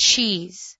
cheese.